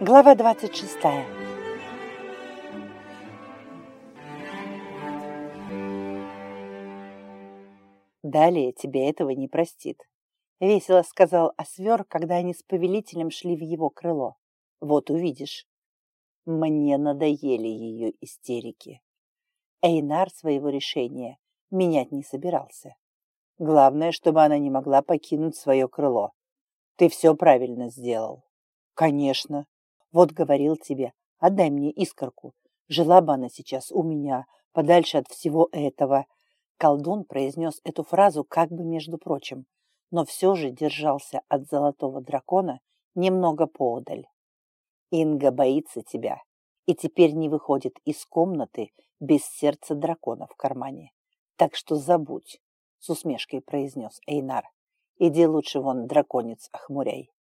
Глава 26. Далее тебе этого не простит, весело сказал Освер, когда они с повелителем шли в его крыло. Вот увидишь. Мне надоели ее истерики. Эйнар своего решения менять не собирался. Главное, чтобы она не могла покинуть свое крыло. Ты все правильно сделал. Конечно. Вот говорил тебе, отдай мне искорку. Жила бы она сейчас у меня, подальше от всего этого. Колдун произнес эту фразу как бы между прочим, но все же держался от золотого дракона немного поодаль. Инга боится тебя и теперь не выходит из комнаты без сердца дракона в кармане. Так что забудь, с усмешкой произнес Эйнар. Иди лучше вон, драконец, охмуряй.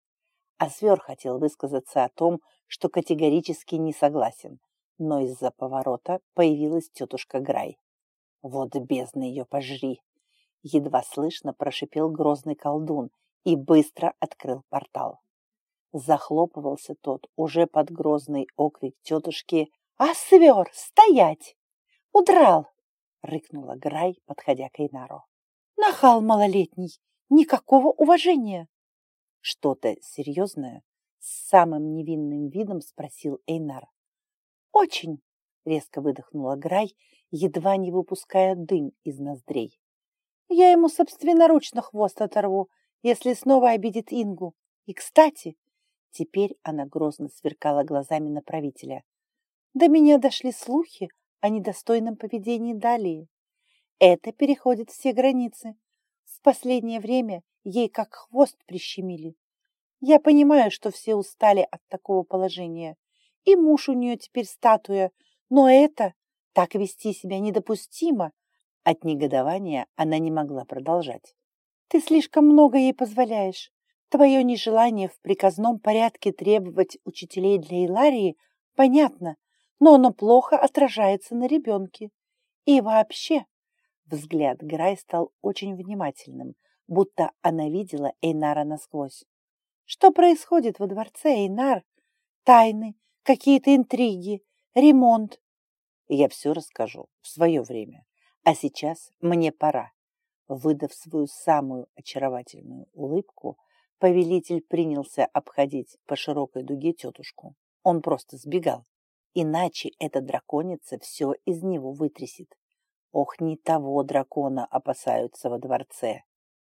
А свер хотел высказаться о том, что категорически не согласен, но из-за поворота появилась тетушка Грай. Вот бездна ее пожри! Едва слышно прошипел грозный колдун и быстро открыл портал. Захлопывался тот уже под грозный окрик тетушки «А свер, стоять! Удрал!» — рыкнула Грай, подходя к Эйнару. «Нахал малолетний! Никакого уважения!» «Что-то серьезное?» — с самым невинным видом спросил Эйнар. «Очень!» — резко выдохнула Грай, едва не выпуская дым из ноздрей. «Я ему собственноручно хвост оторву, если снова обидит Ингу. И, кстати, Теперь она грозно сверкала глазами на правителя. До меня дошли слухи о недостойном поведении Далии. Это переходит все границы. В последнее время ей как хвост прищемили. Я понимаю, что все устали от такого положения. И муж у нее теперь статуя. Но это так вести себя недопустимо. От негодования она не могла продолжать. Ты слишком много ей позволяешь. Твое нежелание в приказном порядке требовать учителей для Иларии понятно, но оно плохо отражается на ребенке. И вообще, взгляд Грай стал очень внимательным, будто она видела Эйнара насквозь. Что происходит во дворце, Эйнар? Тайны, какие-то интриги, ремонт. Я все расскажу в свое время. А сейчас мне пора. Выдав свою самую очаровательную улыбку, Повелитель принялся обходить по широкой дуге тетушку. Он просто сбегал. Иначе эта драконица все из него вытрясет. Ох, не того дракона опасаются во дворце.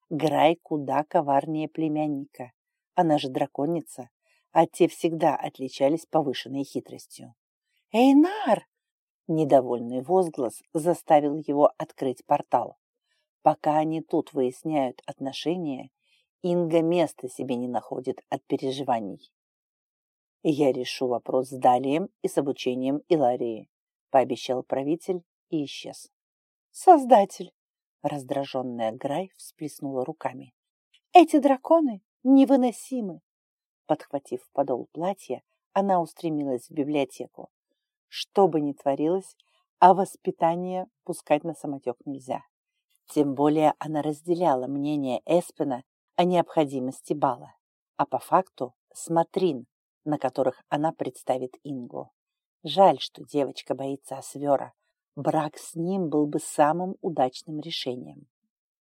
Грай куда коварнее племянника. Она же драконица, а те всегда отличались повышенной хитростью. «Эйнар!» Недовольный возглас заставил его открыть портал. Пока они тут выясняют отношения, Инга места себе не находит от переживаний. Я решу вопрос с Далием и с обучением Иларии, пообещал правитель и исчез. Создатель! Раздраженная Грай всплеснула руками. Эти драконы невыносимы. Подхватив подол платья, она устремилась в библиотеку. Что бы ни творилось, а воспитание пускать на самотек нельзя. Тем более она разделяла мнение Эспена о необходимости бала, а по факту смотрин, на которых она представит Ингу. Жаль, что девочка боится Освера. Брак с ним был бы самым удачным решением.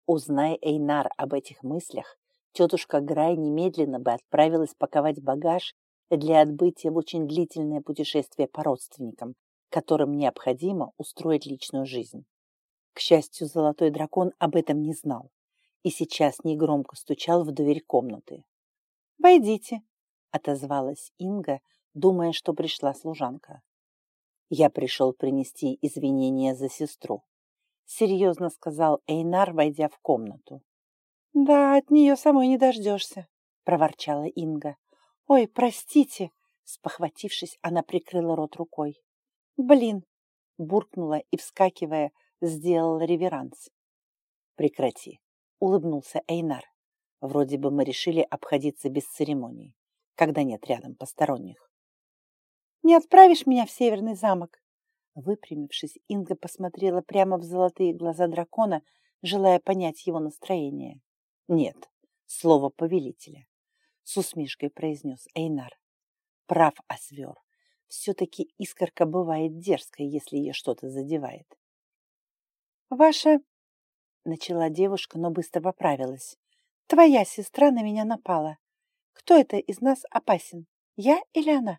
Узнай Эйнар об этих мыслях, тетушка Грай немедленно бы отправилась паковать багаж для отбытия в очень длительное путешествие по родственникам, которым необходимо устроить личную жизнь. К счастью, Золотой Дракон об этом не знал и сейчас негромко стучал в дверь комнаты. «Войдите», — отозвалась Инга, думая, что пришла служанка. «Я пришел принести извинения за сестру», — серьезно сказал Эйнар, войдя в комнату. «Да, от нее самой не дождешься», — проворчала Инга. «Ой, простите», — спохватившись, она прикрыла рот рукой. «Блин», — буркнула и, вскакивая, сделала реверанс. «Прекрати», улыбнулся Эйнар. Вроде бы мы решили обходиться без церемоний, когда нет рядом посторонних. «Не отправишь меня в Северный замок?» Выпрямившись, Инга посмотрела прямо в золотые глаза дракона, желая понять его настроение. «Нет, слово повелителя», — с усмешкой произнес Эйнар. Прав Освер. Все-таки искорка бывает дерзкой, если ее что-то задевает. «Ваша...» — начала девушка, но быстро поправилась. «Твоя сестра на меня напала. Кто это из нас опасен, я или она?»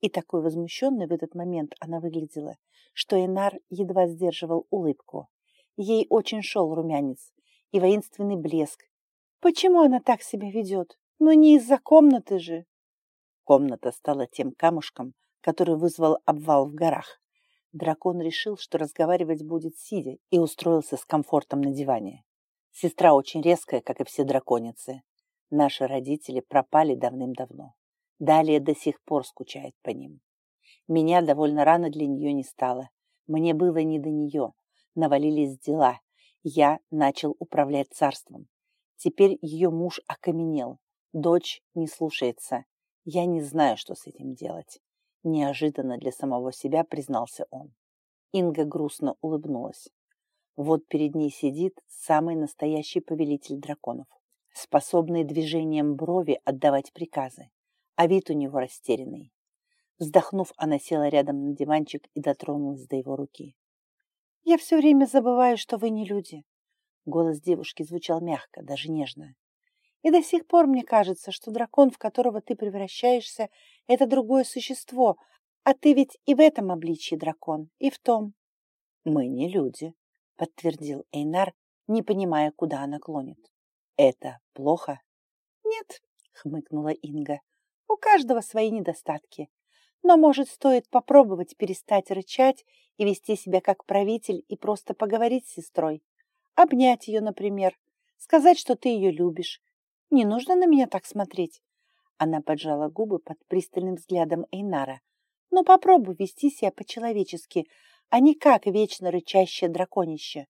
И такой возмущенной в этот момент она выглядела, что Энар едва сдерживал улыбку. Ей очень шел румянец и воинственный блеск. Почему она так себя ведет? Ну не из-за комнаты же. Комната стала тем камушком, который вызвал обвал в горах. Дракон решил, что разговаривать будет сидя, и устроился с комфортом на диване. Сестра очень резкая, как и все драконицы. Наши родители пропали давным-давно. Далее до сих пор скучает по ним. Меня довольно рано для нее не стало. Мне было не до нее. Навалились дела. Я начал управлять царством. Теперь ее муж окаменел. Дочь не слушается. Я не знаю, что с этим делать. Неожиданно для самого себя признался он. Инга грустно улыбнулась. Вот перед ней сидит самый настоящий повелитель драконов, способный движением брови отдавать приказы а вид у него растерянный. Вздохнув, она села рядом на диванчик и дотронулась до его руки. «Я все время забываю, что вы не люди». Голос девушки звучал мягко, даже нежно. «И до сих пор мне кажется, что дракон, в которого ты превращаешься, это другое существо, а ты ведь и в этом обличье дракон, и в том». «Мы не люди», — подтвердил Эйнар, не понимая, куда она клонит. «Это плохо?» «Нет», — хмыкнула Инга. У каждого свои недостатки. Но, может, стоит попробовать перестать рычать и вести себя как правитель и просто поговорить с сестрой. Обнять ее, например. Сказать, что ты ее любишь. Не нужно на меня так смотреть. Она поджала губы под пристальным взглядом Эйнара. Но попробуй вести себя по-человечески, а не как вечно рычащее драконище.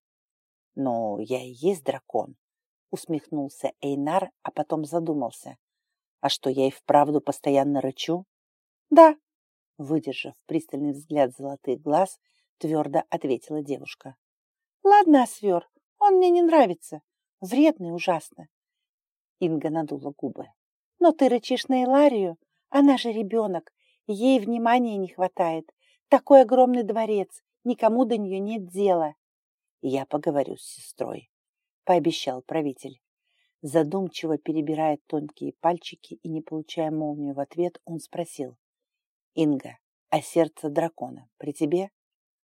Но я и есть дракон, усмехнулся Эйнар, а потом задумался. А что, я и вправду постоянно рычу? Да, выдержав пристальный взгляд золотых глаз, твердо ответила девушка. Ладно, Освер, он мне не нравится. Вредный ужасно. Инга надула губы. Но ты рычишь на Иларию, она же ребенок, ей внимания не хватает. Такой огромный дворец, никому до нее нет дела. Я поговорю с сестрой, пообещал правитель. Задумчиво перебирая тонкие пальчики и не получая молнию в ответ, он спросил. «Инга, а сердце дракона при тебе?»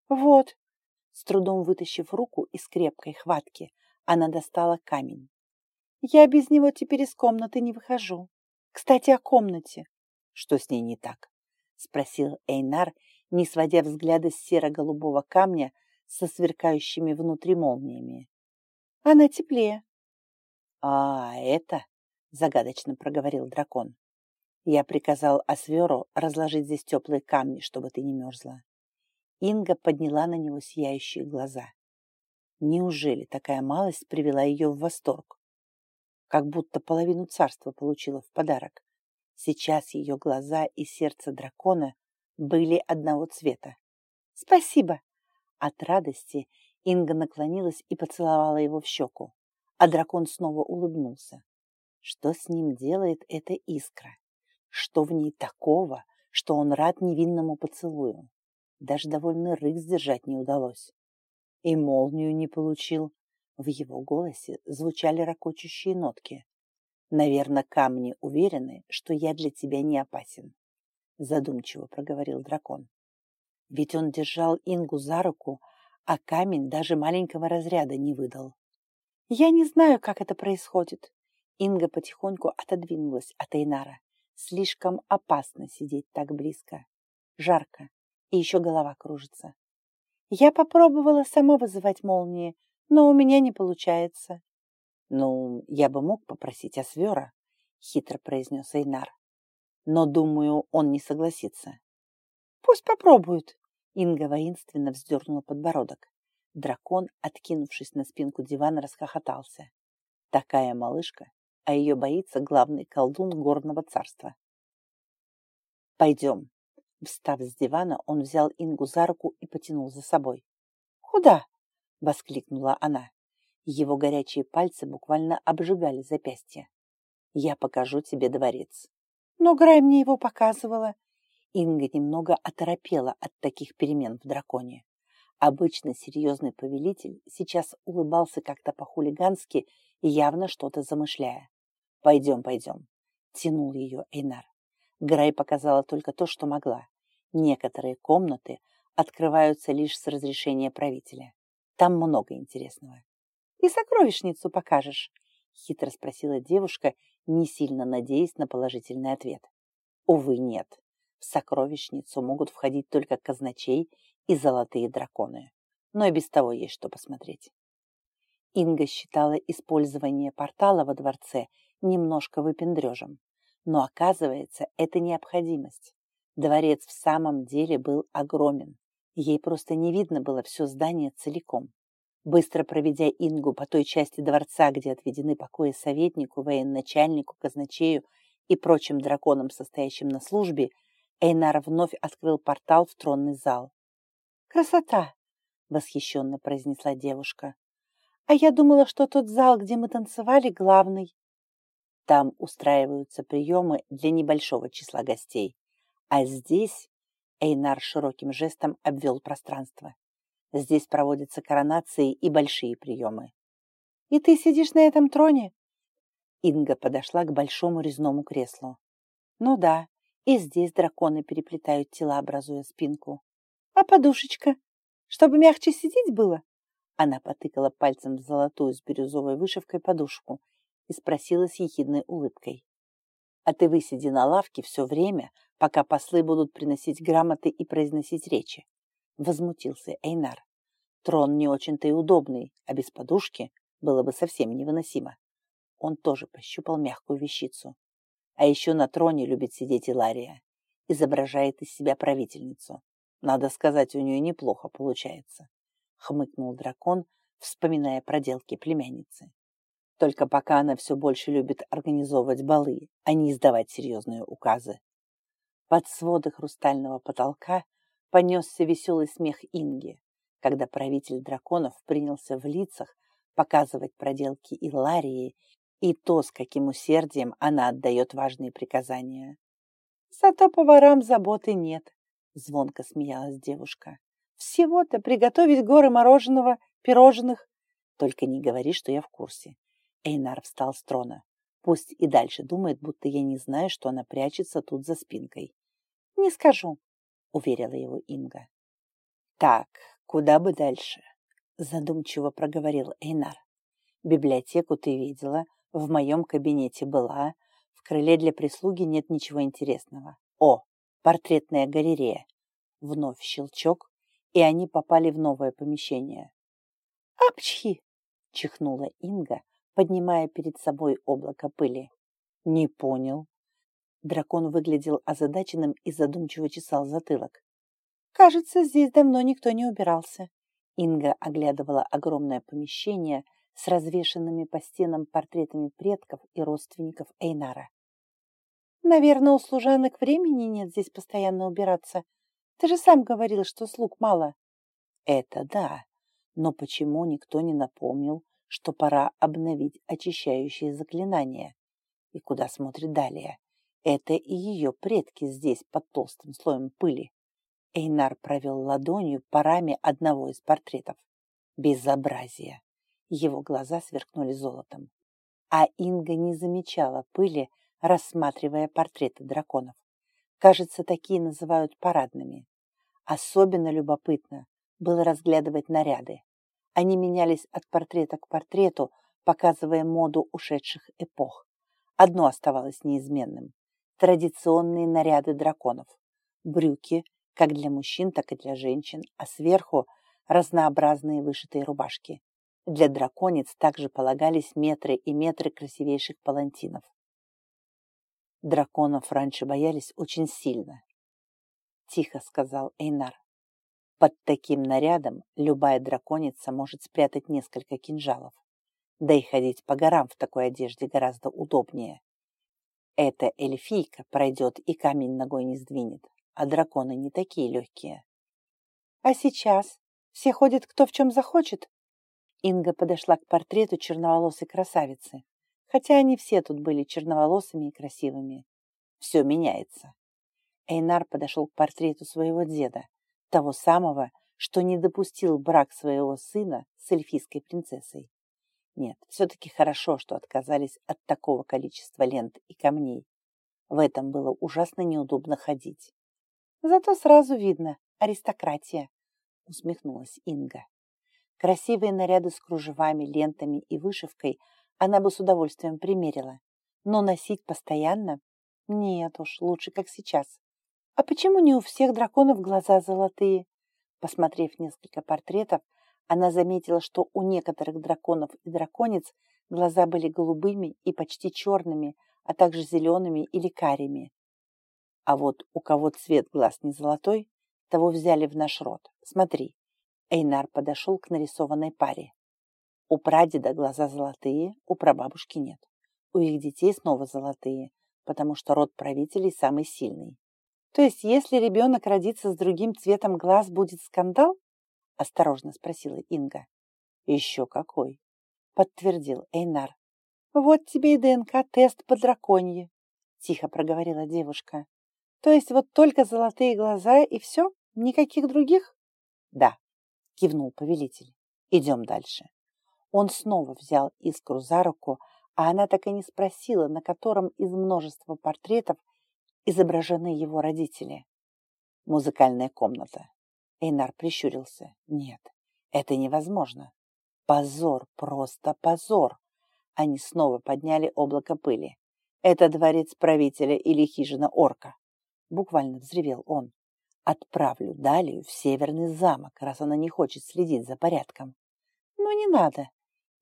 «Вот». С трудом вытащив руку из крепкой хватки, она достала камень. «Я без него теперь из комнаты не выхожу. Кстати, о комнате». «Что с ней не так?» — спросил Эйнар, не сводя взгляда с серо-голубого камня со сверкающими внутри молниями. «Она теплее», «А это?» — загадочно проговорил дракон. «Я приказал Осверу разложить здесь теплые камни, чтобы ты не мерзла». Инга подняла на него сияющие глаза. Неужели такая малость привела ее в восторг? Как будто половину царства получила в подарок. Сейчас ее глаза и сердце дракона были одного цвета. «Спасибо!» От радости Инга наклонилась и поцеловала его в щеку а дракон снова улыбнулся. Что с ним делает эта искра? Что в ней такого, что он рад невинному поцелую? Даже довольный рык сдержать не удалось. И молнию не получил. В его голосе звучали ракочущие нотки. «Наверное, камни уверены, что я для тебя не опасен», задумчиво проговорил дракон. Ведь он держал Ингу за руку, а камень даже маленького разряда не выдал. Я не знаю, как это происходит. Инга потихоньку отодвинулась от Эйнара. Слишком опасно сидеть так близко. Жарко, и еще голова кружится. Я попробовала сама вызывать молнии, но у меня не получается. Ну, я бы мог попросить Освера, хитро произнес Эйнар. Но, думаю, он не согласится. Пусть попробуют. Инга воинственно вздернула подбородок. Дракон, откинувшись на спинку дивана, расхохотался. Такая малышка, а ее боится главный колдун горного царства. «Пойдем». Встав с дивана, он взял Ингу за руку и потянул за собой. «Куда?» — воскликнула она. Его горячие пальцы буквально обжигали запястье. «Я покажу тебе дворец». «Но Грай мне его показывала. Инга немного оторопела от таких перемен в драконе. Обычно серьезный повелитель сейчас улыбался как-то по-хулигански, явно что-то замышляя. «Пойдем, пойдем», — тянул ее Эйнар. Грай показала только то, что могла. Некоторые комнаты открываются лишь с разрешения правителя. Там много интересного. «И сокровищницу покажешь?» — хитро спросила девушка, не сильно надеясь на положительный ответ. Увы, нет. В сокровищницу могут входить только казначей и золотые драконы. Но и без того есть что посмотреть. Инга считала использование портала во дворце немножко выпендрежем. Но оказывается, это необходимость. Дворец в самом деле был огромен. Ей просто не видно было все здание целиком. Быстро проведя Ингу по той части дворца, где отведены покои советнику, военачальнику, казначею и прочим драконам, состоящим на службе, Эйнар вновь открыл портал в тронный зал. «Красота!» — восхищенно произнесла девушка. «А я думала, что тот зал, где мы танцевали, главный». Там устраиваются приемы для небольшого числа гостей. А здесь Эйнар широким жестом обвел пространство. Здесь проводятся коронации и большие приемы. «И ты сидишь на этом троне?» Инга подошла к большому резному креслу. «Ну да, и здесь драконы переплетают тела, образуя спинку. А подушечка? Чтобы мягче сидеть было?» Она потыкала пальцем в золотую с бирюзовой вышивкой подушку и спросила с ехидной улыбкой. «А ты высиди на лавке все время, пока послы будут приносить грамоты и произносить речи», — возмутился Эйнар. «Трон не очень-то и удобный, а без подушки было бы совсем невыносимо». Он тоже пощупал мягкую вещицу. А еще на троне любит сидеть Илария. Изображает из себя правительницу. Надо сказать, у нее неплохо получается. Хмыкнул дракон, вспоминая проделки племянницы. Только пока она все больше любит организовывать балы, а не издавать серьезные указы. Под своды хрустального потолка понесся веселый смех Инги, когда правитель драконов принялся в лицах показывать проделки Иларии и то, с каким усердием она отдает важные приказания. «Зато поварам заботы нет», — звонко смеялась девушка. «Всего-то приготовить горы мороженого, пирожных. Только не говори, что я в курсе. Эйнар встал с трона. Пусть и дальше думает, будто я не знаю, что она прячется тут за спинкой. «Не скажу», — уверила его Инга. «Так, куда бы дальше?» — задумчиво проговорил Эйнар. «Библиотеку ты видела, в моем кабинете была, в крыле для прислуги нет ничего интересного. О, портретная галерея!» Вновь щелчок, и они попали в новое помещение. «Апчхи!» — чихнула Инга, поднимая перед собой облако пыли. «Не понял». Дракон выглядел озадаченным и задумчиво чесал затылок. «Кажется, здесь давно никто не убирался». Инга оглядывала огромное помещение с развешенными по стенам портретами предков и родственников Эйнара. «Наверное, у служанок времени нет здесь постоянно убираться. Ты же сам говорил, что слуг мало». «Это да, но почему никто не напомнил, что пора обновить очищающие заклинания. И куда смотрит Далия? Это и ее предки здесь под толстым слоем пыли. Эйнар провел ладонью по раме одного из портретов. Безобразие! Его глаза сверкнули золотом. А Инга не замечала пыли, рассматривая портреты драконов. Кажется, такие называют парадными. Особенно любопытно было разглядывать наряды. Они менялись от портрета к портрету, показывая моду ушедших эпох. Одно оставалось неизменным – традиционные наряды драконов. Брюки, как для мужчин, так и для женщин, а сверху – разнообразные вышитые рубашки. Для драконец также полагались метры и метры красивейших палантинов. Драконов раньше боялись очень сильно. Тихо сказал Эйнар. Под таким нарядом любая драконица может спрятать несколько кинжалов. Да и ходить по горам в такой одежде гораздо удобнее. Эта эльфийка пройдет и камень ногой не сдвинет, а драконы не такие легкие. А сейчас все ходят кто в чем захочет. Инга подошла к портрету черноволосой красавицы, хотя они все тут были черноволосыми и красивыми. Все меняется. Эйнар подошел к портрету своего деда, того самого, что не допустил брак своего сына с эльфийской принцессой. Нет, все-таки хорошо, что отказались от такого количества лент и камней. В этом было ужасно неудобно ходить. Зато сразу видно аристократия, усмехнулась Инга. Красивые наряды с кружевами, лентами и вышивкой она бы с удовольствием примерила. Но носить постоянно? Нет уж, лучше как сейчас. А почему не у всех драконов глаза золотые? Посмотрев несколько портретов, она заметила, что у некоторых драконов и драконец глаза были голубыми и почти черными, а также зелеными или карими. А вот у кого цвет глаз не золотой, того взяли в наш род. Смотри. Эйнар подошел к нарисованной паре. У прадеда глаза золотые, у прабабушки нет. У их детей снова золотые, потому что род правителей самый сильный. То есть, если ребенок родится с другим цветом глаз, будет скандал? Осторожно спросила Инга. Еще какой, подтвердил Эйнар. Вот тебе и ДНК-тест по драконье, тихо проговорила девушка. То есть вот только золотые глаза и все? Никаких других? Да, кивнул повелитель. Идем дальше. Он снова взял искру за руку, а она так и не спросила, на котором из множества портретов изображены его родители. Музыкальная комната. Эйнар прищурился. Нет, это невозможно. Позор, просто позор. Они снова подняли облако пыли. Это дворец правителя или хижина орка. Буквально взревел он. Отправлю Далию в северный замок, раз она не хочет следить за порядком. Ну, не надо.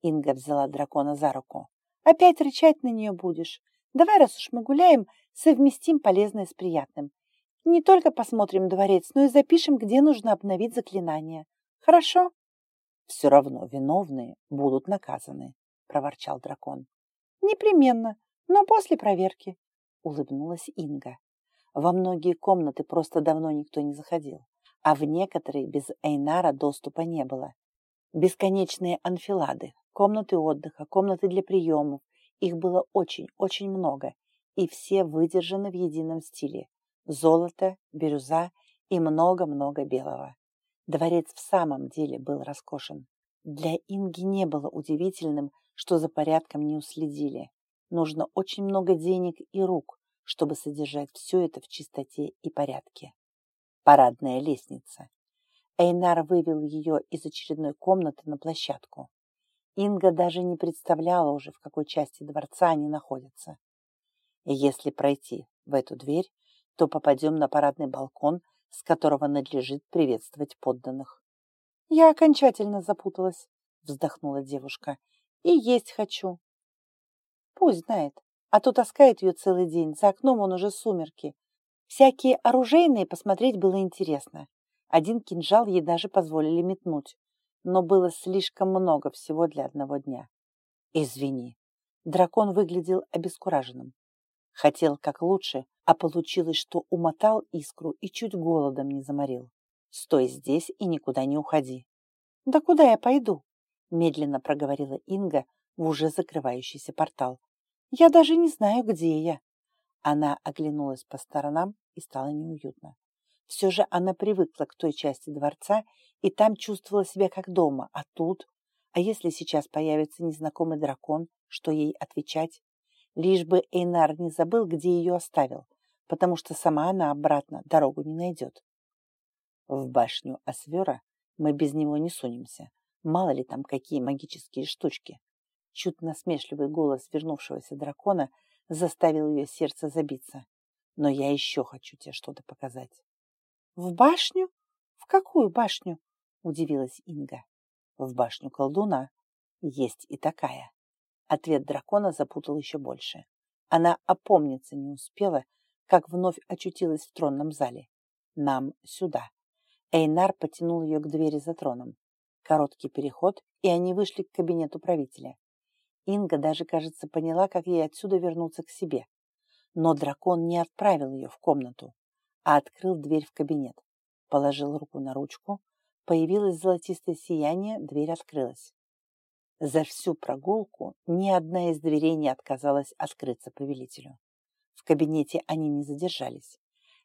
Инга взяла дракона за руку. Опять рычать на нее будешь. Давай, раз уж мы гуляем, совместим полезное с приятным. Не только посмотрим дворец, но и запишем, где нужно обновить заклинание. Хорошо? Все равно виновные будут наказаны, проворчал дракон. Непременно, но после проверки, улыбнулась Инга. Во многие комнаты просто давно никто не заходил, а в некоторые без Эйнара доступа не было. Бесконечные анфилады, комнаты отдыха, комнаты для приемов, их было очень-очень много, и все выдержаны в едином стиле золото, бирюза и много-много белого. Дворец в самом деле был роскошен. Для Инги не было удивительным, что за порядком не уследили. Нужно очень много денег и рук, чтобы содержать все это в чистоте и порядке. Парадная лестница. Эйнар вывел ее из очередной комнаты на площадку. Инга даже не представляла уже, в какой части дворца они находятся. Если пройти в эту дверь, то попадем на парадный балкон, с которого надлежит приветствовать подданных. Я окончательно запуталась, вздохнула девушка. И есть хочу. Пусть знает, а то таскает ее целый день, за окном он уже сумерки. Всякие оружейные посмотреть было интересно. Один кинжал ей даже позволили метнуть, но было слишком много всего для одного дня. Извини. Дракон выглядел обескураженным. Хотел как лучше, а получилось, что умотал искру и чуть голодом не заморил. Стой здесь и никуда не уходи. Да куда я пойду? Медленно проговорила Инга в уже закрывающийся портал. Я даже не знаю, где я. Она оглянулась по сторонам и стало неуютно. Все же она привыкла к той части дворца и там чувствовала себя как дома, а тут... А если сейчас появится незнакомый дракон, что ей отвечать? Лишь бы Эйнар не забыл, где ее оставил, потому что сама она обратно дорогу не найдет. В башню Освера мы без него не сунемся. Мало ли там какие магические штучки. Чуть насмешливый голос вернувшегося дракона заставил ее сердце забиться. Но я еще хочу тебе что-то показать. В башню? В какую башню? Удивилась Инга. В башню колдуна. Есть и такая. Ответ дракона запутал еще больше. Она опомниться не успела, как вновь очутилась в тронном зале. Нам сюда. Эйнар потянул ее к двери за троном. Короткий переход, и они вышли к кабинету правителя. Инга даже, кажется, поняла, как ей отсюда вернуться к себе. Но дракон не отправил ее в комнату, а открыл дверь в кабинет. Положил руку на ручку, появилось золотистое сияние, дверь открылась. За всю прогулку ни одна из дверей не отказалась открыться повелителю. В кабинете они не задержались.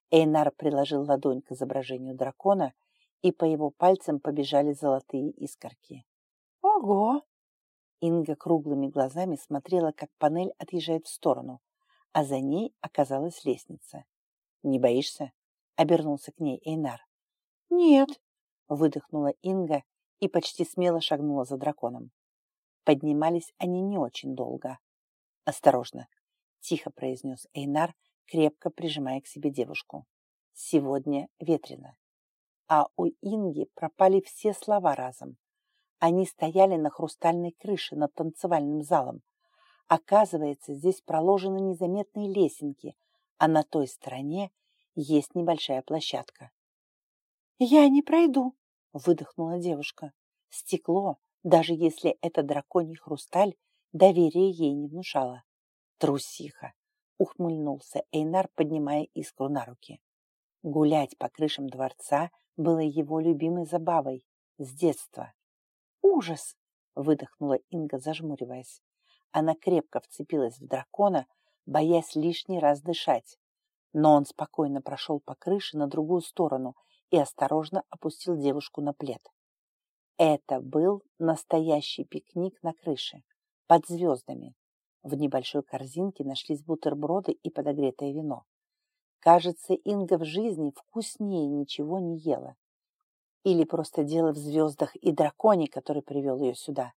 Эйнар приложил ладонь к изображению дракона, и по его пальцам побежали золотые искорки. «Ого!» Инга круглыми глазами смотрела, как панель отъезжает в сторону, а за ней оказалась лестница. «Не боишься?» — обернулся к ней Эйнар. «Нет», — выдохнула Инга и почти смело шагнула за драконом. Поднимались они не очень долго. «Осторожно!» — тихо произнес Эйнар, крепко прижимая к себе девушку. «Сегодня ветрено». А у Инги пропали все слова разом. Они стояли на хрустальной крыше над танцевальным залом. Оказывается, здесь проложены незаметные лесенки, а на той стороне есть небольшая площадка. «Я не пройду», — выдохнула девушка. Стекло, даже если это драконий хрусталь, доверие ей не внушало. Трусиха, ухмыльнулся Эйнар, поднимая искру на руки. Гулять по крышам дворца было его любимой забавой с детства. «Ужас!» — выдохнула Инга, зажмуриваясь. Она крепко вцепилась в дракона, боясь лишний раз дышать. Но он спокойно прошел по крыше на другую сторону и осторожно опустил девушку на плед. Это был настоящий пикник на крыше, под звездами. В небольшой корзинке нашлись бутерброды и подогретое вино. Кажется, Инга в жизни вкуснее ничего не ела. Или просто дело в звездах и драконе, который привел ее сюда.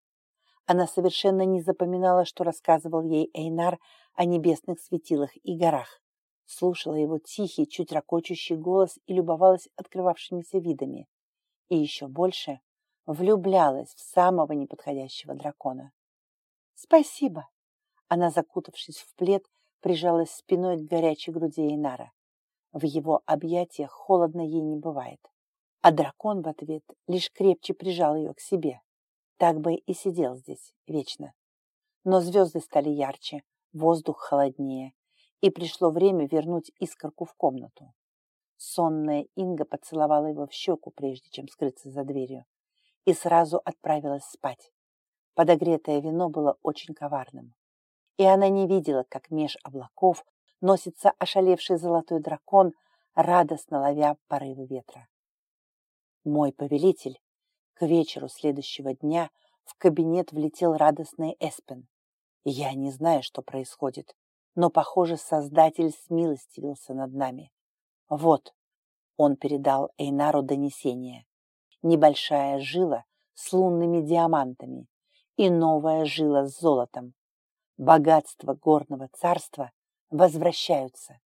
Она совершенно не запоминала, что рассказывал ей Эйнар о небесных светилах и горах. Слушала его тихий, чуть ракочущий голос и любовалась открывавшимися видами. И еще больше влюблялась в самого неподходящего дракона. «Спасибо!» Она, закутавшись в плед, прижалась спиной к горячей груди Эйнара. В его объятиях холодно ей не бывает. А дракон в ответ лишь крепче прижал ее к себе. Так бы и сидел здесь вечно. Но звезды стали ярче, воздух холоднее, и пришло время вернуть искорку в комнату. Сонная Инга поцеловала его в щеку, прежде чем скрыться за дверью, и сразу отправилась спать. Подогретое вино было очень коварным и она не видела, как меж облаков носится ошалевший золотой дракон, радостно ловя порывы ветра. Мой повелитель, к вечеру следующего дня в кабинет влетел радостный Эспен. Я не знаю, что происходит, но, похоже, Создатель смилостивился над нами. Вот, он передал Эйнару донесение. Небольшая жила с лунными диамантами и новая жила с золотом богатства горного царства возвращаются.